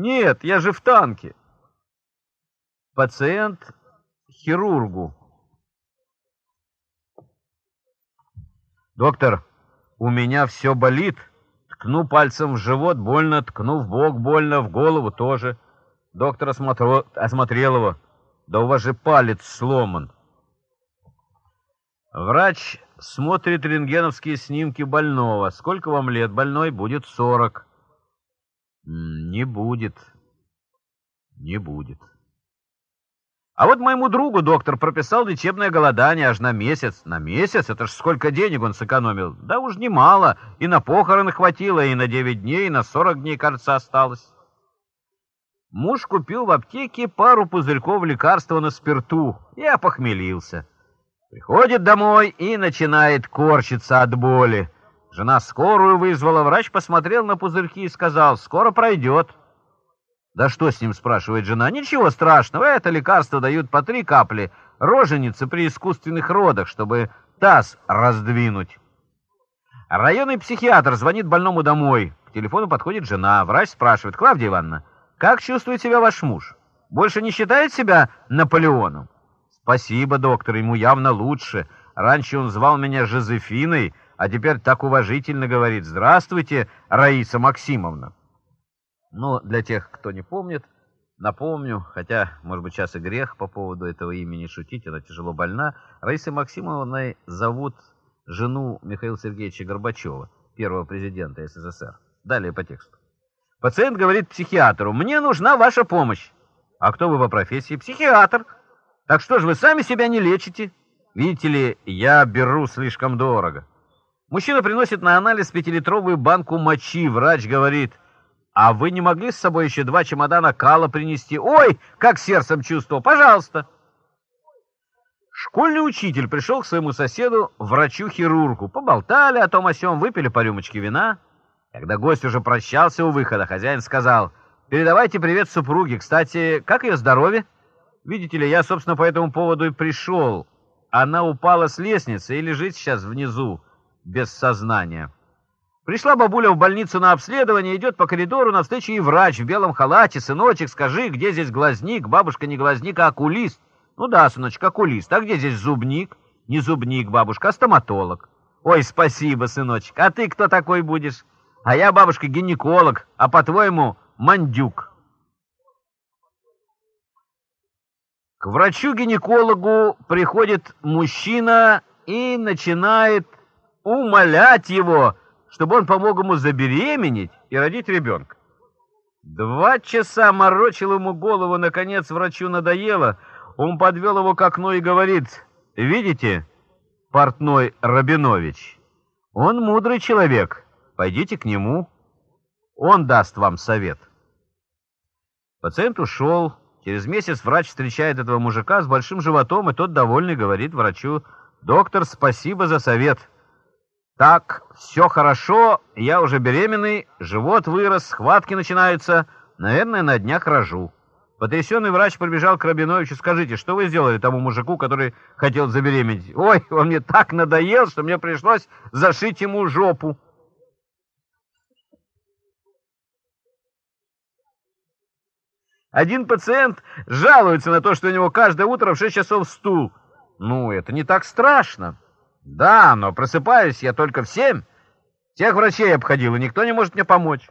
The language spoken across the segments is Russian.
Нет, я же в танке. Пациент хирургу. Доктор, у меня все болит. Ткну пальцем в живот, больно, ткну в бок, больно, в голову тоже. Доктор осмотро... осмотрел его. Да у вас же палец сломан. Врач смотрит рентгеновские снимки больного. Сколько вам лет? Больной будет сорок. Не будет. Не будет. А вот моему другу доктор прописал лечебное голодание аж на месяц. На месяц? Это ж сколько денег он сэкономил? Да уж немало. И на похороны хватило, и на 9 дней, и на 40 дней, кажется, осталось. Муж купил в аптеке пару пузырьков лекарства на спирту и опохмелился. Приходит домой и начинает корчиться от боли. Жена скорую вызвала, врач посмотрел на пузырьки и сказал, скоро пройдет. «Да что с ним?» — спрашивает жена. «Ничего страшного, это лекарство дают по три капли роженицы при искусственных родах, чтобы таз раздвинуть». Районный психиатр звонит больному домой. К телефону подходит жена. Врач спрашивает, «Клавдия Ивановна, как чувствует себя ваш муж? Больше не считает себя Наполеоном?» «Спасибо, доктор, ему явно лучше. Раньше он звал меня Жозефиной, а теперь так уважительно говорит «Здравствуйте, Раиса Максимовна». Но для тех, кто не помнит, напомню, хотя, может быть, сейчас и грех по поводу этого имени шутить, она тяжело больна, Раисой Максимовной зовут жену Михаила Сергеевича Горбачева, первого президента СССР. Далее по тексту. Пациент говорит психиатру, «Мне нужна ваша помощь». «А кто вы по профессии?» «Психиатр». «Так что же вы сами себя не лечите?» «Видите ли, я беру слишком дорого». Мужчина приносит на анализ пятилитровую банку мочи. Врач говорит, а вы не могли с собой еще два чемодана кала принести? Ой, как сердцем чувствовал. Пожалуйста. Школьный учитель пришел к своему соседу, врачу-хирургу. Поболтали о том о сём, выпили по рюмочке вина. Когда гость уже прощался у выхода, хозяин сказал, «Передавайте привет супруге. Кстати, как ее здоровье?» «Видите ли, я, собственно, по этому поводу и пришел. Она упала с лестницы и лежит сейчас внизу, без сознания». Пришла бабуля в больницу на обследование, идет по коридору, навстречу и врач в белом халате. «Сыночек, скажи, где здесь глазник?» Бабушка не глазник, а окулист. «Ну да, сыночек, окулист. А где здесь зубник?» «Не зубник, бабушка, а стоматолог». «Ой, спасибо, сыночек. А ты кто такой будешь?» «А я, бабушка, гинеколог, а по-твоему, мандюк». К врачу-гинекологу приходит мужчина и начинает умолять его чтобы он помог ему забеременеть и родить ребенка. Два часа морочил ему голову, наконец врачу надоело. Он подвел его к окну и говорит, «Видите, портной Рабинович, он мудрый человек, пойдите к нему, он даст вам совет». Пациент ушел. Через месяц врач встречает этого мужика с большим животом, и тот, довольный, говорит врачу, «Доктор, спасибо за совет». Так, все хорошо, я уже беременный, живот вырос, схватки начинаются, наверное, на днях рожу. Потрясенный врач побежал к Рабиновичу. «Скажите, что вы сделали тому мужику, который хотел забеременеть?» «Ой, он мне так надоел, что мне пришлось зашить ему жопу». Один пациент жалуется на то, что у него каждое утро в 6 часов стул. Ну, это не так страшно. Да, но просыпаюсь я только в семь. Всех врачей обходил, и никто не может мне помочь.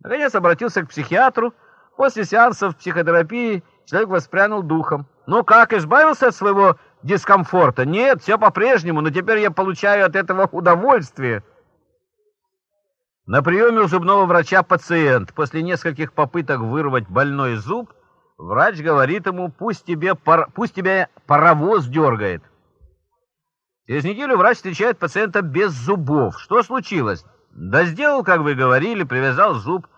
Наконец обратился к психиатру. После сеансов психотерапии человек воспрянул духом. Ну как, избавился от своего дискомфорта? Нет, все по-прежнему, но теперь я получаю от этого удовольствие. На приеме у зубного врача пациент. После нескольких попыток вырвать больной зуб, врач говорит ему, пусть тебе, пар... пусть тебя паровоз дергает. Через неделю врач встречает пациента без зубов. Что случилось? Да сделал, как вы говорили, привязал зуб